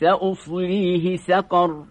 سأصليه سقر.